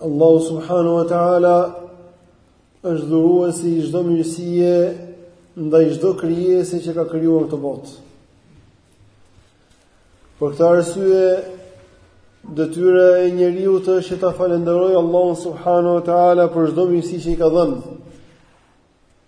Allahu subhanahu wa taala është dhuruesi i çdo mirësie ndaj çdo krijese që ka krijuar këtë botë. Për këtë arsye detyra e njeriut është që ta falënderojë Allahun subhanahu wa taala për çdo mirësi që i ka dhënë.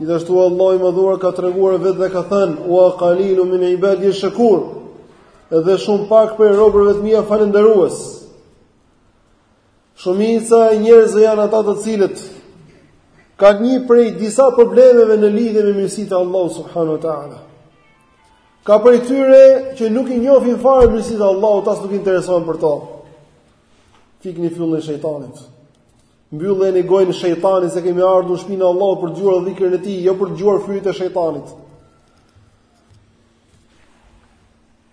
Gjithashtu Allahu i Madhuar ka treguar vetë dhe ka thënë: "Wa qalilun min ibadi shakur." Edhe shumë pak prej robërve të mi janë falënderues. Shumica e njerëzve janë ata të cilët kanë një prej disa problemeve në lidhje me mirësitë e Allahut subhanahu wa taala. Ka prej tyre që nuk i njofin fare mirësitë e Allahut, as nuk i interesohen për to. Fikni fyellin e shejtanit. Mbylleni gojën e shejtanit se kemi ardhur në shpinë e Allahut për dëgjuar dhikrin e tij, jo për dëgjuar fyejt e shejtanit.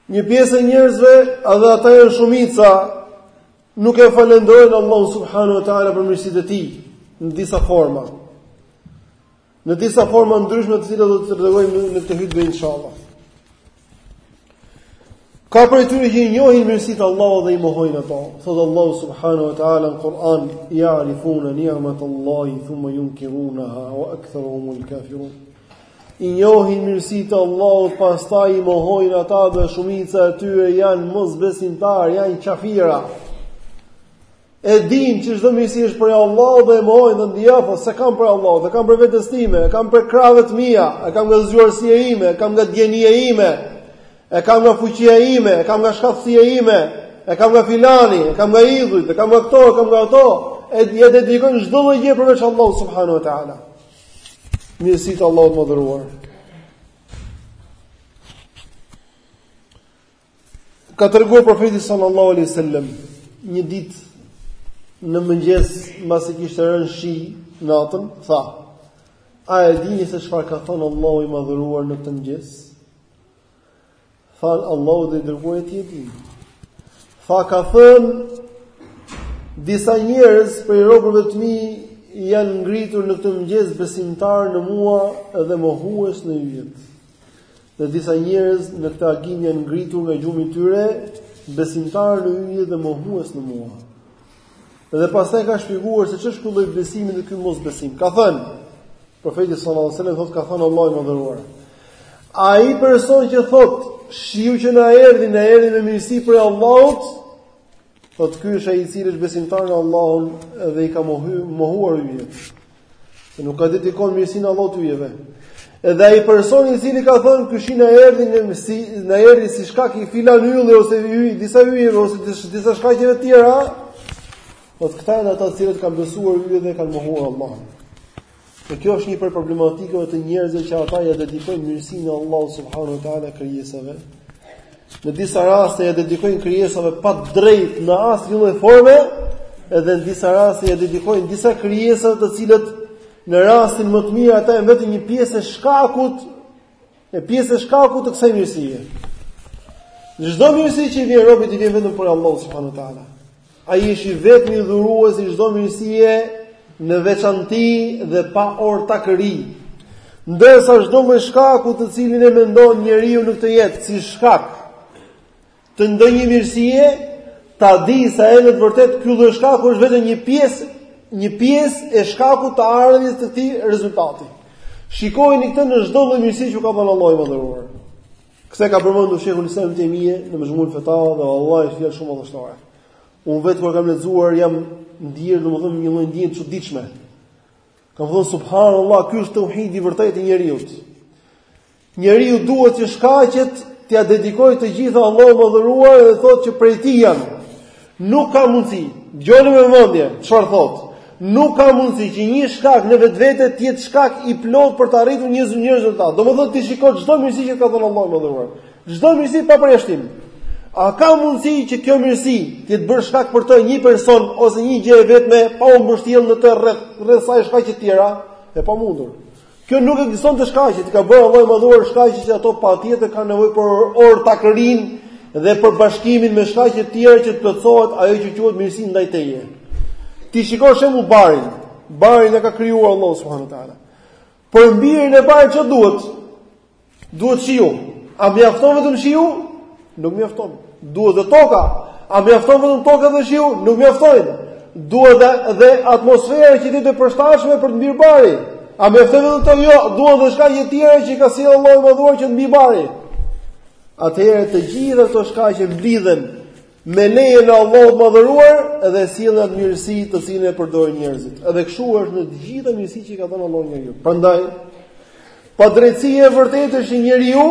Një pjesë e njerëzve, edhe ata janë shumica, nuk e falenderojnë Allahun subhanahu wa taala për mirësitë e tij në disa forma. në disa forma të ndryshme të cilat do t'i tregojmë në këtë hutbë inshallah. Ka prej tyre që i njohin mirësitë e Allahut dhe i mohojnë ato. Thotë Allahu subhanahu wa taala në Kur'an, "Ya'rifuna ni'mat Allahi thumma yunkirunaha wa aktharuhum al-kafirun." I njohin mirësitë e Allahut, pastaj i mohojnë ata dhe shumica e tyre janë mosbesimtarë, janë qafira. E din që çdo mirësi është prej Allahut dhe e mohon dhe ndjefën s'e kam prej Allahut, e kam prej vetes time, e kam prej krahëve të mia, e kam nga zgjuarsia ime, e kam nga dijenia ime, e kam nga fuqia ime, e kam nga shkathtësia ime, e kam nga filani, e kam nga idhujt, e kam nga këto, e kam nga ato, e ia dedikon çdo lloj gjëje përveç Allahut subhanahu wa taala. Mirësitë e Allahut të madhëruar. Ka treguar profeti sallallahu alaihi wasallam një ditë në mëngjes mbasi kishte rënë shi natën, tha: A e dini se çfarë ka thënë Allahu i madhëruar në këtë mëngjes? Thanë Allahu dhe i dërguari i tij e di. Tha ka thënë disa njerëz prej robërve të mi janë ngritur në këtë mëngjes besimtarë në mua dhe mohues në yjet. dhe disa njerëz në këtë agim janë ngritur nga gjumi i tyre besimtarë në yje dhe mohues në mua. Dhe pastaj ka shpjeguar se ç'është ky lloj besimi dhe ky mosbesim. Ka thënë Profeti sallallahu alajhi wasallam thotë ka thënë Allahu i madhëruar. Ai person që thotë shiu që na erdhi, na erdhi me mirësi prej Allahut, Thotë ky është ai i cili është besimtar në Allahun dhe i ka mohu, mohuar yjet. Se nuk ia dedikon mirësinë e Allahut yjeve. Edhe ai person i cili ka thënë ky shi na erdhi si na erdhi si shkak i filan ylli ose yj, disa yjeve ose disa, disa shkaqeve të tjera, thotë këta janë ata të cilët kanë besuar yjet dhe kanë mohuar Allahun. Dhe kjo është një prej problematikave të njerëzve që ata ia dedikojnë mirësinë e Allahut subhanahu wa taala krijesave. Në disa raste ia dedikojnë krijesave pa drejtë në asnjë lloj forme, edhe në disa raste ia dedikojnë disa krijesave të cilët në rastin më të mirë ata janë vetëm një pjesë e shkakut E pjesë e shkakut të kësaj mirësie. Çdo mirësi që i vjen robit i vjen vetëm prej Allahut subhanahu wa taala. Ai është i vetmi dhurues i çdo mirësie në veçanti dhe pa ortakëri. Ndërsa çdo më shkaku të cilin e mendon njeriu në këtë jetë si shkak të ndonjë mirësie, ta di se ai në të vërtetë ky lloj shkaku është vetëm një pjesë, një pjesë e shkakut të ardhjes së këtij rezultati. Shikojeni këtë në çdo lloj mirësi që u ka dhënë Allahu i madhëruar. Këtë e ka përmendur Shejhul Islam Tejmije në Mexhmul Fetava dhe vallahi është fjalë shumë madhështore. Unë vetë kur kam lexuar kam ndier domethënë një lloj ndjenje të çuditshme. Kam thënë subhanallah, ky është teuhidi i vërtetë te njeriu. Njeriu duhet që shkaqet t'ia dedikojë të gjitha Allahut të madhëruar dhe të thotë që prej tij janë. Nuk ka mundësi, dëgjoni me vëmendje, çfarë thotë, nuk ka mundësi që një shkak në vetvete të jetë shkak i plotë për të arritur një rezultat. Domethënë ti shiko çdo mirësi që të ka dhënë Allahu i madhëruar. Çdo mirësi pa përjashtim. A ka mundësi që kjo mirësi të jetë bërë shkak për të një person ose një gjë e vetme pa u mbështjellë në të rreth saj shkaqe të tjera? E pamundur. Kjo nuk ekziston te shkaqet, i ka bërë Allahu i madhëruar shkaqet që ato patjetër kanë nevojë për ortakërinë dhe për bashkimin me shkaqe të tjera që të plotësohet ajo që quhet mirësi ndaj teje. Ti shiko shembull barin. Barin e ka krijuar Allahu subhanahu wa taala. Për mbirjen e barit ça duhet? Duhet shiu. A mjafton vetëm shiu? Nuk mjafton. Duhet dhe toka. A mjafton vetëm toka dhe shiu? Nuk mjaftojnë. Duhet dhe, dhe atmosfera që të jetë e përshtatshme për të mbirë bari. A mjafton vetëm këto? Jo, duhet dhe shkaqe të tjera që i ka sjellë Allahu i madhëruar që të mbijë bari. Atëherë të gjitha këto shkaqe mblidhen Me lejen e Allahut të Madhëruar dhe sjellin atë mirësi të cilën e përdorin njerëzit. Edhe kështu është në të gjitha mirësitë që i ka dhënë Allahu njeriut. Prandaj, padrejtësi e vërtetë është që njeriu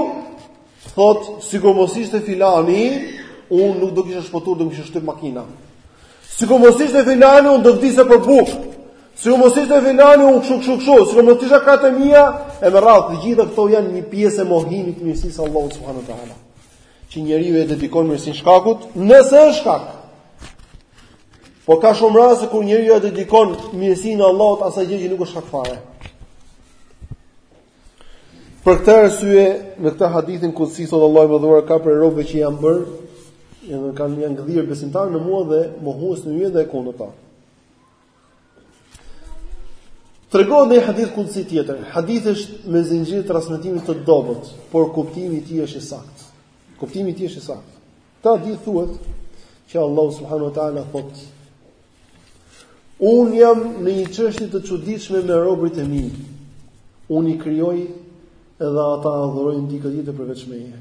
thotë sikur mos ishte filani, unë nuk do kisha shpëtuar, do më kishte shtyp makina. Sikur mos ishte filani, unë do vdisja për bukë. Sikur mos ishte filani, unë kshu kshu kshu, sikur mos ishin lekët e mia, e me radhë të gjitha këto janë një pjesë e mohimit të mirësisë së Allahut subhanahu wa taala. Që njeriu e dedikon mirësinë shkakut, nëse është shkak. Po ka shumë raste kur njeriu e dedikon mirësinë e Allahut asaj gjëje që nuk është shkak fare. Për këtë arsye, në këtë hadithin kudsi thot Allahu i madhëruar ka prej robëve që janë bër, edhe kanë janë gdhir besimtar në mua dhe mohues në yje dhe e kundërta. Tregohet dhe një hadith kudsi tjetër. Hadithi është me zinxhir transmetimi të dobët, por kuptimi i tij është i saktë. Kuptimi i tij është i saktë. Në këtë hadith thuhet që Allahu subhanahu wa taala thot: Un jam në një çështje të çuditshme me robërit e mi. Un i krijoj dhe ata adhurojnë dikë tjetër përveç meje.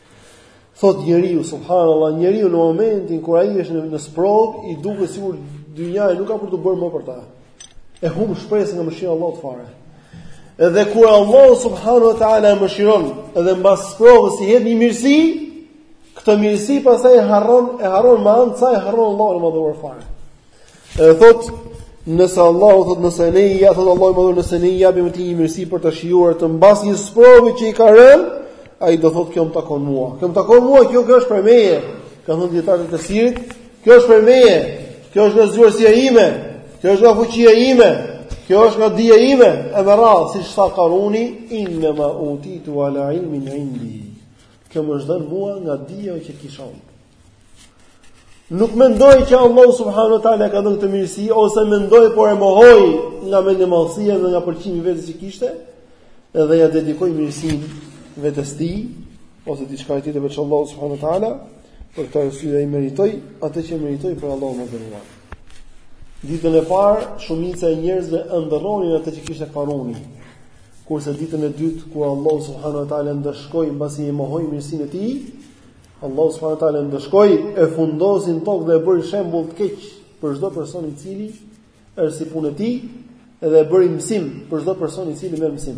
Thot njeriu subhanallah njeriu në momentin kur ai është në sprov i duket sikur dynja nuk ka për t'u bërë më për ta. E humb shpresën nga mëshira e Allahut fare. Edhe kur Allahu subhanahu wa taala e mëshiron dhe mbas sprovës i hedh një mirësi, këtë mirësi pastaj e harron, e harron me anë sa e harron Allahun e madhëruar fare. E thot, nëse Allahu thot nëse ne i ja thot Allahu i madhëruar nëse ne i japim atij një mirësi për ta shijuar atë mbas një sprove që i ka rënë, ai do thot kjo më takon mua. Kjo më takon mua, kjo kjo është për meje. Kanë thënë dietarët e tafsirit, kjo është për meje. Kjo është nga zgjuarsia ime. Kjo është nga fuqia ime. Kjo është nga dija ime. E me radhë, siç tha Karuni, innama utitu ala ilmin indi. Kjo më është dhënë mua nga dija që kisha unë. Nuk mendoi që Allahu subhanahu wa taala ka dhënë këtë mirësi ose mendoi por e mohoi nga mendjemadhësia dhe nga pëlqimi i vetes që kishte dhe ja dedikoi mirësinë vetes tij ose diçkaje tjetër veç Allahut subhanahu wa taala për këtë arsye ai meritoi atë që meritoi prej Allahut të madhëruar. Ditën e parë shumica e njerëzve ëndërronin atë që kishte Karuni, Kurse ditën e dytë kur Allahu subhanahu wa taala e ndëshkoi mbasi e mohoi mirësinë e tij, Allahu subhanahu wa taala e ndëshkoi e fundosi në tokë dhe e bëri shembull të keq për çdo person i cili është si punë e tij dhe e bëri mësim për çdo person i cili merr mësim.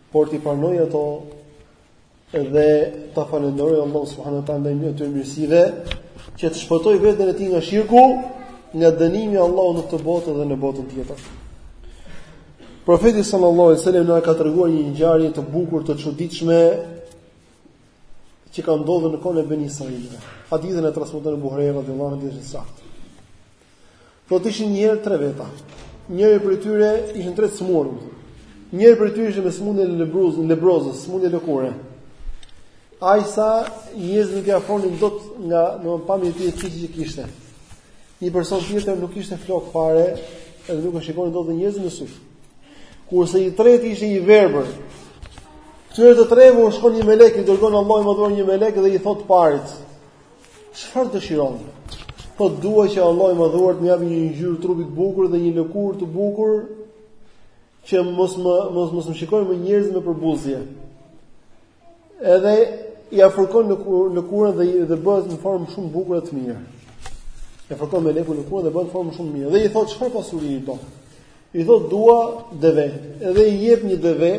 por t'i pranojë ato dhe ta falënderojë Allahu subhanahu wa taala ndaj atyre mirësive që të shpëtojë veten e tij nga shirku, nga dënimi i Allahut në këtë botë dhe në botën tjetër. Profeti sallallahu alaihi wasallam na ka treguar një ngjarje të bukur të çuditshme që ka ndodhur në kohën e Beni Israilëve. Hadithin e transmeton Ebu Hurejra radhiyallahu anhu dhe është i saktë. Thotë ishin një herë tre veta. Njëri prej tyre, ishin tre të smurë. Njëri prej tyre ishte me smundjen e lebrozës, smundje lëkure. Ai sa njerëzit nuk i afroheshin dot nga domethënë pamja e tij që kishte. Një person tjetër nuk kishte flok fare, edhe nuk e shikonin dot njerëzit në sy. Kurse i treti ishte i verbër. Këtyre të treve u shkon një melek, i dërgon Allahu i madhëruar një melek dhe i thot parit, Çfarë dëshiron? Thotë dua që Allah i madhëruar të më japë një ngjyrë trupi të bukur dhe një lëkurë të bukur që mos më mos mos më shikojnë më njerëzit me përbuzje. Edhe ia fërkon lëkurën dhe dhe bëhet në formë shumë të bukur e të mirë. E fërkon meleku lëkurën dhe bëhet në formë shumë të mirë. Dhe i thotë çfarë pasurie do. I thotë dua deve. Edhe i jep një deve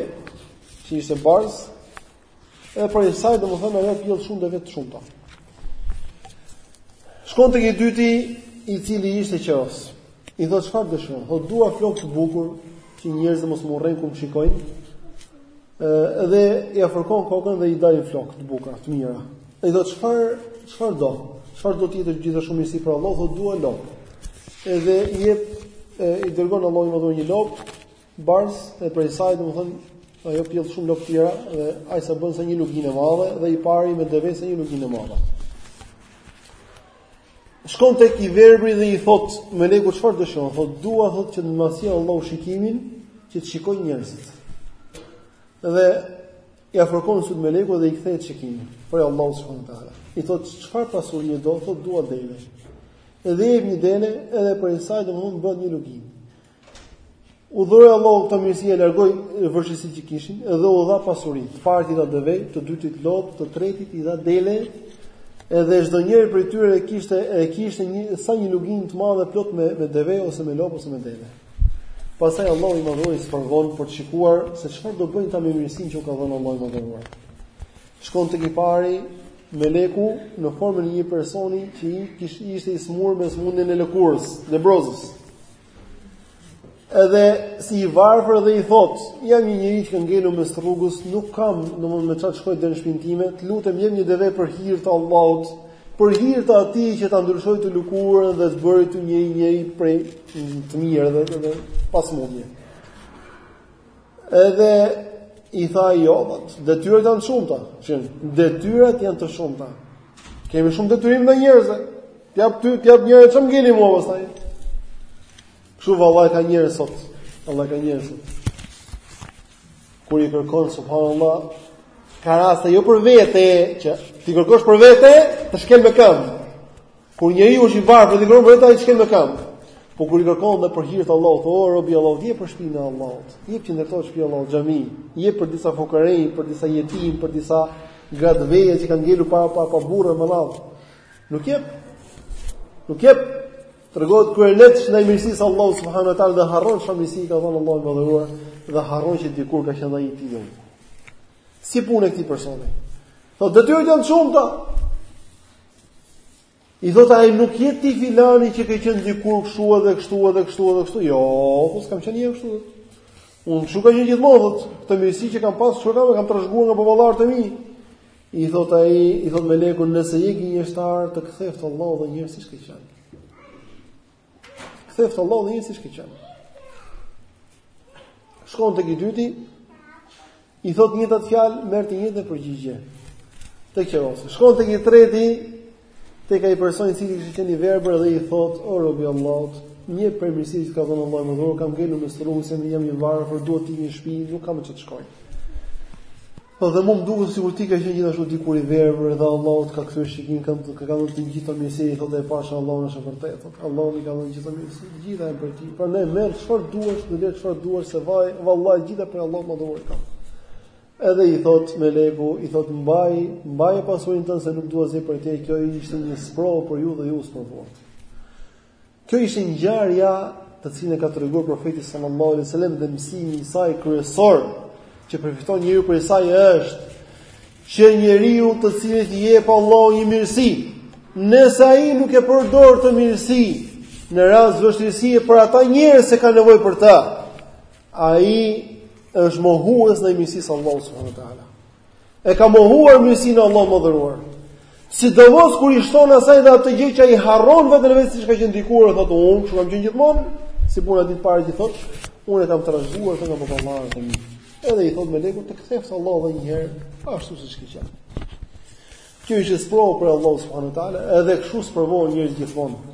që ishte barsë, E prej saj, domethënë, ajo pjell shumë deve të shumta. Shkon tek i dyti, i cili ishte qose. I thotë çfarë dëshiron, thotë dua flokë të bukur, që njerëzit mos më urrejnë kur më shikojnë, dhe ia fërkon kokën dhe i dalin flokë të bukur, të mira. I thotë çfarë, çfarë do? Çfarë do tjetër gjithashtu mirësi prej Allahut, thotë dua lopë. Edhe i jep, i dërgon Allahu i madhëruar një lopë, Barsë dhe prej saj domethënë ajo pjell shumë lopë tjera dhe ai sa bën sa një luginë e madhe dhe i pari me deve sa një luginë e madhe. Shkon tek i verbri dhe i thot meleku çfarë dëshiron, thot dua thot që të ma sjell Allahu shikimin që të shikoj njerëzit. Dhe ia fërkon sytë meleku dhe i kthehet shikimi prej Allahut subhanahu wa taala. I thot çfarë pasurie do, thot dua dele. Edhe i jep një dele edhe prej saj domethënë bëhet një luginë. U dhuroi Allahu këto mirësi u largoi vështirësitë që kishin dhe u dha pasuri. Të parit i dha deve, të dytit lop, të tretit i dha dele. Edhe çdo njeri prej tyre kishte e kishte një sa një luginë të madhe plot me me deve ose me lop ose me dele. Pastaj Allahu i madhëruar i sprovon për të shikuar se çfarë do bëjnë ata me mirësinë që u ka dhënë Allahu i madhëruar. Shkon tek i pari meleku në formën e një personi që i kish ishte i smur me smundjen e lëkurës, lebrozës. Edhe si i varfër dhe i thot, jam një njeri që kam ngelur mes rrugës, nuk kam domethënë me çfarë të shkoj deri në shpinë time, të lutem më jep një deve për hir të Allahut, për hir të atij që ta ndryshoi ty lëkurën dhe të bëri ty një njeri me pamje të mirë dhe, dhe, dhe pa smundje. Edhe i tha jo, detyrat janë të shumta, që detyrat janë të shumta. Kemi shumë detyrim ndaj njerëzve. T'i jap ty, t'i jap njerëzve çfarë më ngeli mua pastaj. Kështu vallahi ka njerëz sot. Allah ka njerëz sot. Kur i kërkon subhanallahu ka raste jo për vete që t'i kërkosh për vete të shkel me këmbë. Kur njeriu është i varfër dhe i vërtetë ai shkel me këmbë. Po kur i kërkon dhe për hir të Allahut, o rob i Allahut, jep për shpinë e Allahut. Jep që ndërtohet shtëpi e Allahut, xhami, jep për disa fukarej, për disa jetimë, për disa gra të veja që kanë ngelur pa pa pa burrë me radhë. Nuk jep. Nuk jep. Tregohet kur e let në mirësitë e Allahut subhanahu wa taala dhe harron shumë mirësi ka dhënë Allahu i Madhëruar dhe harron që dikur ka qenë ai i tillë. Si punë e këtij personi. Po dhe të tillë janë të shumta. I thotë ai nuk je ti filani që ke qenë dikur kështu edhe kështu edhe kështu edhe kështu. Jo, po s'kam qenë njëherë kështu. Unë kështu kam qenë gjithmonë thotë, këtë mirësi që kam pas, çka kam, e kam trashëguar nga baballarët e mi. I thotë ai, i thotë meleku nëse je gënjeshtar të ktheft Allahu dhe njëherë siç ke qenë. Ktheft Allahu dhe njëherë siç ke qenë. Shkon tek i dyti, i thot të njëjtat fjalë, merr të njëjtën përgjigje. Tek qerosi. Shkon tek i treti, tek ai person i cili kishte qenë i verbër dhe i thot, "O rob i Allahut, një prej mirësive që ka dhënë Allahu më dhuro, kam ngelur mes rrugës, jam i varfër, duhet të iki në shtëpi, nuk kam çfarë të shkoj." Po dhe mua më duket sikur ti ke qenë gjithashtu dikur i verbër dhe Allahu të ka kthyer shikimin të ka, të ka dhënë të gjitha mirësitë, thotë po pasha Allahun është e vërtetë. Thotë Allahu i ka dhënë gjitha mirësitë, të gjitha janë për ti. Prandaj merr çfarë duash, dhe lë çfarë duash se vaj, vallahi gjitha prej Allahut të Madhëruar i kam. Edhe i thot meleku, i thot mbaj, mbaje pasurinë tënde se nuk duhet gjë prej teje, kjo ishte një sprovë për ju dhe ju u sprovuat. Kjo ishte ngjarja të cilën e ka treguar profeti sallallahu alaihi wasallam dhe mësimi i saj kryesor që përfiton njeriu prej saj është që njeriu të cilit i jep Allahu një mirësi, nëse ai nuk e përdor këtë mirësi në rast vështirësie për ata njerëz që kanë nevojë për të, ai është mohues ndaj mirësisë së Allahut subhanuhu teala. E ka mohuar mirësinë e Allahut të Madhëruar. Sidomos kur i shton asaj dhe atë gjë që ai harron veten e vet siç ka qenë dikur, thotë unë, kështu kam qenë gjithmonë, si puna e atij të parit që thotë, unë e kam trashëguar këtë nga baballarët e mi. Edhe i thotë meleku të ktheft Allahu edhe një herë, ashtu siç ke qenë. Kjo është sprovë prej Allahut subhanuhu teala, edhe kështu sprovon njerëz gjithmonë.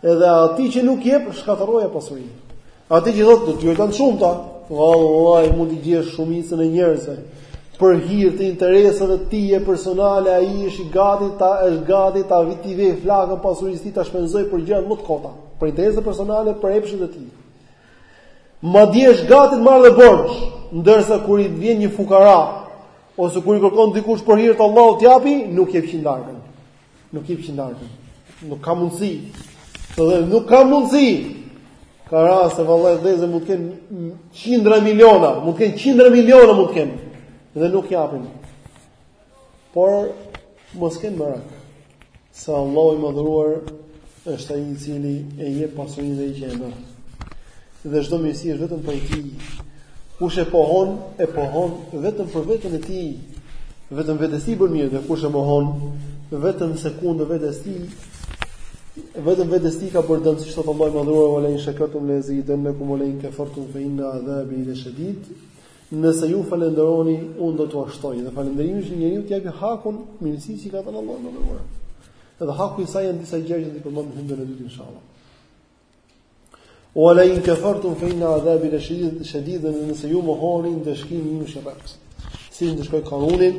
Edhe atij që nuk jep, shkatërroja pasurinë. Atij që thotë, dhe të tillë janë të shumta, vallai, mund të gjesh shumicën e njerëzve, për hirë të interesave të tija personale, ai është i gati, ta është gati, ta t'i vejë flakën pasurisë së tij, ta shpenzojë për gjëra më të kota, për interese personale, për epshin e tij. Madje është gati të marrë dhe borxh, ndërsa kur i vjen një fukara, ose kur i kërkon dikush për hir të Allahut të japi, nuk jep qindarkën. Nuk jep qindarkën. Nuk ka mundësi. Edhe nuk ka mundësi. Ka raste, vallahi, dhe ato mund të kenë qindra miliona. Mund të kenë qindra miliona, mund të kenë. Dhe nuk japin. Por, mos kenë merak. Se Allahu i madhëruar është ai i cili e jep pasurinë dhe e merr. Dhe çdo mirësi është vetëm prej tij. Kush e pohon, e pohon vetëm për veten e tij, vetëm vetes i bën mirë dhe kush e mohon vetëm se kundër vetes tij vetëm vetes tij ka bërë dëm siç thotë Allahu i madhëruar wa la in shakartum la azidannakum wa la in kafartum fa inna adhabi la shadid Nëse ju falënderoni, unë do t'ua shtoj. Dhe falënderimi është njeriu t'i japë hakun mirësisë që i ka dhënë Allahu i madhëruar. Edhe haku i saj janë disa gjëra që do t'i përmendim hytben e dytë inshallah. Wa la in kafartum fa inna adhabi la shadid shadid nëse ju mohoni ndëshkimi im është i rreptë. Si ndëshkoi Karunin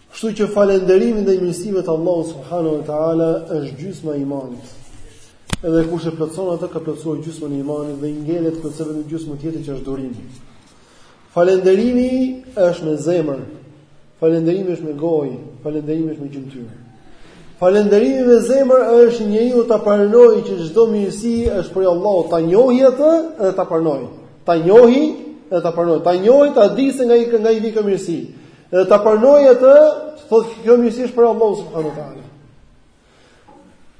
Kështu që falënderimi ndaj mirësive të Allahut subhanahu wa taala është gjysma e imanit. Edhe kush e plotëson atë ka plotësuar gjysmën e imanit dhe i ngelet të plotësojë vetëm gjysmën tjetër që është durimi. Falënderimi është me zemër. Falënderimi është me gojë, falënderimi është me gjymtyrë. Falënderimi me zemër është njeriu ta pranojë që çdo mirësi është prej Allahut, ta njohë atë dhe ta pranojë. Ta njohë dhe ta pranojë. Ta njohë ta di se nga i nga i vjen kjo mirësi. Dhe ta pranojë atë, të thotë kjo mirësi është prej Allahut subhanuhu te ala.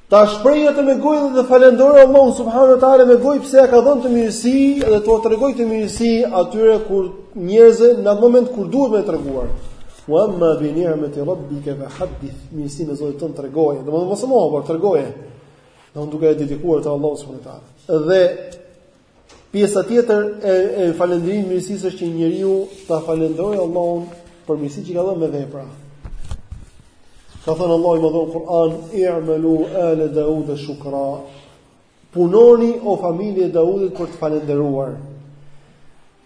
Ta shprehë atë me gojë dhe të falënderojë Allahun subhanuhu te ala me gojë pse ia ka dhënë atë mirësi dhe ta tregojë atë mirësi atyre kur njerëzve në moment kur duhet me treguar. Wa amma bi ni'mati rabbika fa hadith mirësinë e Zotit tënd tregoje. Domethënë mos e moho, por tregoje. Don duke e dedikuar te Allahu subhanuhu te ala. Dhe Pjesa tjetër e, e falënderimit të mirësisë është që njeriu ta falënderojë Allahun për mirësitë që i ka dhënë me vepra. Ka thënë Allahu i madhëruar në Kur'an, "I'malu ala Dawud shukra." Punoni o familje e Daudit për të falënderuar.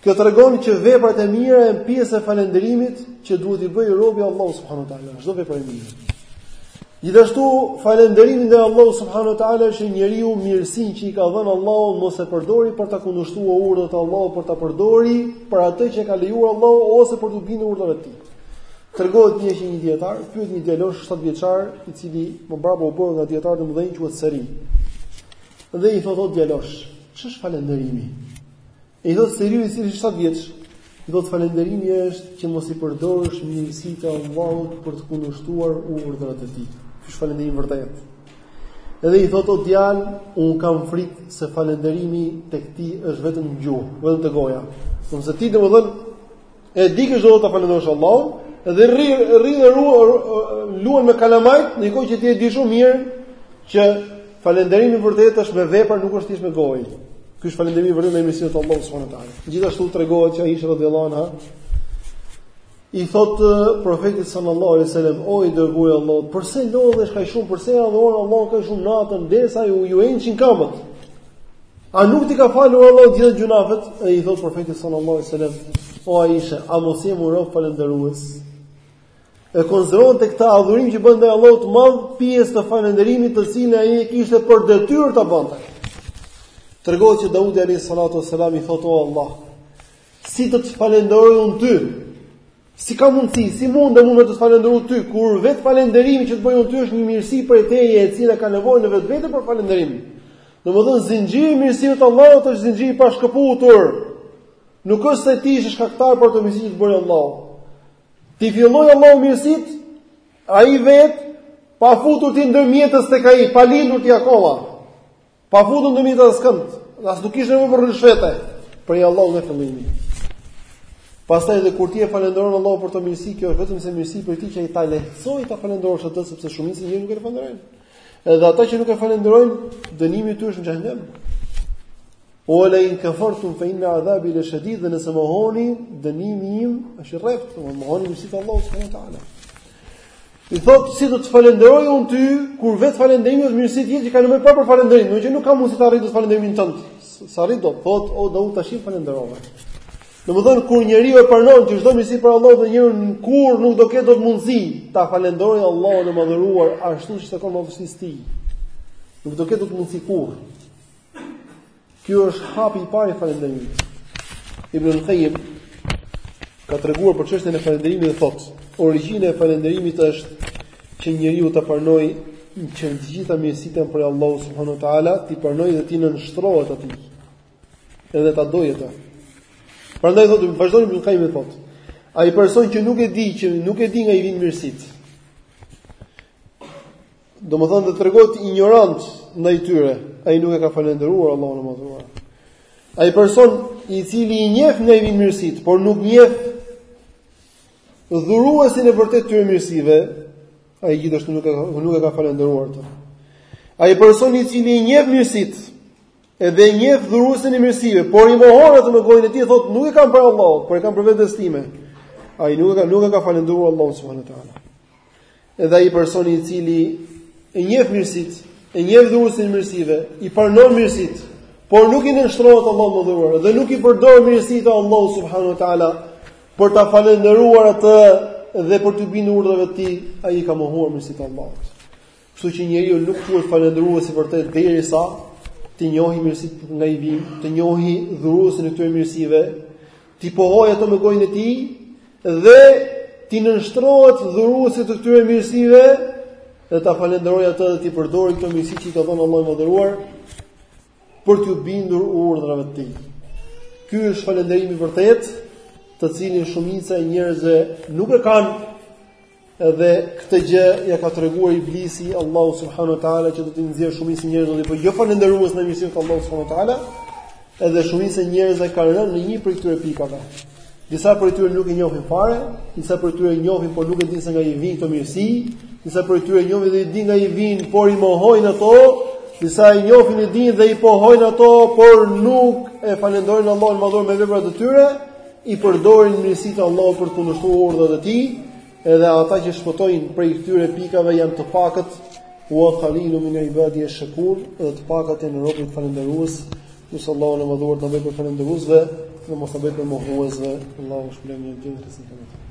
Kjo tregon që veprat e mira janë pjesë e falënderimit që duhet t'i bëjë robi Allahut subhanuhu teala, çdo vepër e mirë. Gjithashtu falënderimi ndaj Allahut subhanuhu teala është njeriu mirësinë që i ka dhënë Allahu mos e përdorë për ta kundërshtuar urdhrat e Allahut, por ta përdorë për atë që ka lejuar Allahu ose për t'iu bindur urdhrave të tij. Tregohet një që një dijetar, pyet një djalosh 7 vjeçar, i cili më mbrapa u bë nga dijetarët e mëdhenj quhet Seri. Dhe i thotë djalosh, ç'është falënderimi? I thotë Seriu i cili shtatë vjeç, i thotë falënderimi është që mos i përdorësh mirësitë e Allahut për të kundërshtuar urdhrat e tij. Ky është falënderim vërtet. Edhe i thotë o djalë, unë kam frikë se falënderimi tek ti është vetëm gjuhë, vetëm te goja. Sepse ti domethënë E di që do ta falënderosh Allahun dhe rri rri dhe luan me kalamajt, ndërkohë që ti e di shumë mirë që falënderimi i vërtetë është me vepër, nuk është thjesht me gojë. Ky është falënderimi i vërtetë i mirësive të Allahut subhanuhu teala. Gjithashtu tregohet që Aisha radhiyallahu anha i thot profetit sallallahu alaihi wasallam o i dërguar i Allahut pse lodhesh kaq shumë pse adhuron Allahun kaq shumë natën derisa ju ju enjten këmbët A nuk t'i ka falur Allahu gjithë gjynahet? E i thotë profeti sallallahu alaihi wasallam, o Aisha, a mos të jem unë rob falënderues? E konsideron këtë adhurim që bënte ndaj Allahut të madh pjesë të falënderimit të cilin ai e kishte për detyrë ta bënte. Tregohet që Daudi alayhi salatu wasalam i thot o Allah, si të të falënderoj unë ty, Si ka mundësi, si mundem unë të të falënderoj ty, kur vetë falënderimi që të bëj unë ty është një mirësi prej teje e cila ka nevojë në vetvete për falënderim. Domethënë zinxhiri i mirësive të Allahut është zinxhir i pashkëputur. Nuk është se ti ishe shkaktar për ato mirësi që të bëri Allahu. T'i filloi Allahu mirësitë, ai vetë pa futur ti ndërmjetës tek ai, pa lindur ti akoma. Pa futur ndërmjetës askënd, dhe as nuk ishte nevoja për ryshfete, prej Allahut fillimi. Pastaj edhe kur ti e falënderon Allahun për atë mirësi, kjo është vetëm se mirësi për ti që ai ta lehtësoi ta falënderosh atë sepse shumica e njerëzve nuk e falënderojnë. Edhe ata që nuk e falënderojnë, dënimi i tyre është në xhehenem. Wa la in kafartum fa inna azabi la shadid dhe nëse mohoni dënimi im është i rreptë, mohoni mirësitë e Allahut subhanahu wa taala. I thotë, si do të falënderoj unë ty, kur vetë falënderimi është mirësi tjetër që ka nevojë prapë për falënderim, dhe që nuk kam mundësi ta arrij dot falënderimin tënd, s'e arrij dot, thotë, o Daud, tashi më falënderove. Domethënë, kur njeriu e pranon që çdo mirësi prej Allahut dhe njeriu kurrë nuk do ketë dot mundësi ta falënderojë Allahun e madhëruar, ashtu siç i takon madhështisë tij. Nuk do ketë dot mundësi kurrë. Ky është hapi i parë i falënderimit. Ibn al-Qayyim ka treguar për çështjen e falënderimit dhe thotë, origjina e falënderimit është që njeriu ta pranojë që të gjitha mirësitë janë prej Allahut subhanahu wa taala, t'i pranojë dhe t'i nënshtrohet atij. Edhe ta dojë atë. Prandaj thotë, vazhdon Ibn al-Qayyimi thotë, ai person që nuk e di që nuk e di nga i vijnë mirësitë. Domethënë tregohet injorant ndaj tyre, ai nuk e ka falënderuar Allahun e Madhëruar. Ai person i cili i njeh nga i vijnë mirësitë, por nuk njeh dhuruesin e vërtetë të mirësive, ai gjithashtu nuk e nuk e ka falënderuar atë. Ai person i cili i njeh mirësitë, edhe e njeh dhuruesin e mirësive, por i mohon ato me gojën e tij, thotë nuk e kam prej Allahut, por e kam prej vetes time. Ai nuk e ka nuk e ka falënderuar Allahun subhanuhu teala. Edhe ai personi i cili e njeh mirësitë, e njeh dhuruesin e mirësive, i pranon mirësitë, por nuk i nënshtrohet Allahut të madhëruar dhe nuk i përdor mirësitë e Allahut subhanuhu teala për ta falënderuar atë dhe për t'iu bindur urdhrave të tij, ai i ka mohuar mirësitë e Allahut. Kështu që njeriu nuk quhet falënderues i vërtetë derisa të njohë mirësitë nga i vijnë, të njohë dhuruesin e këtyre mirësive T'i pohojë ato me gojën e tij dhe t'i nënshtrohet dhuruesit të këtyre mirësive dhe ta falënderojë atë dhe t'i përdorë këto mirësi që i ka dhënë Allahu i madhëruar për t'iu bindur urdhrave të tij. Ky është falënderimi i vërtetë, të cilin shumica e njerëzve nuk e kanë Edhe këtë gjë ia ka treguar Iblisi Allahut subhanahu wa taala që do t'i nxjerrë shumicën e njerëzve, do t'i bëjë jo falënderues ndaj mirësive të Allahut subhanahu wa taala, edhe shumica e njerëzve kanë rënë në një prej këtyre pikave. Disa prej tyre nuk i njohin fare, disa prej tyre e njohin por nuk e dinë se nga i vijnë këto mirësi, disa prej tyre e njohin dhe i dinë nga i vijnë por i mohojnë ato, disa i njohin i dinë dhe i pohojnë ato por nuk e falënderojnë Allahun e madhëruar me veprat e tyre, i përdorin mirësitë e Allahut për të kundërshtuar urdhrat e tij, edhe ata që shpëtojnë prej këtyre pikave janë të pakët, wa qalilu min ibadi ash-shakur, dhe të paktë janë robërit falënderues, lus Allahun e madhëruar të na bëjë prej falënderuesve, dhe mos na bëjë prej mohuesve, Allahu shpëlon një ditë të së